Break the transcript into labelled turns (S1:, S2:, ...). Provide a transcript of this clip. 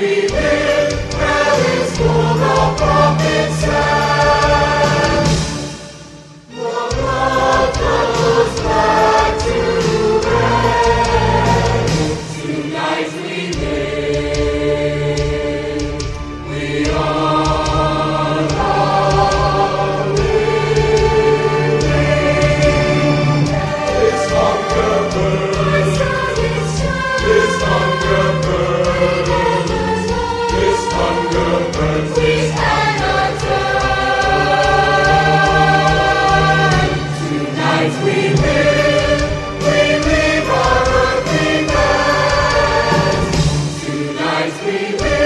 S1: we live, prayer is for the prophets. Christ we live.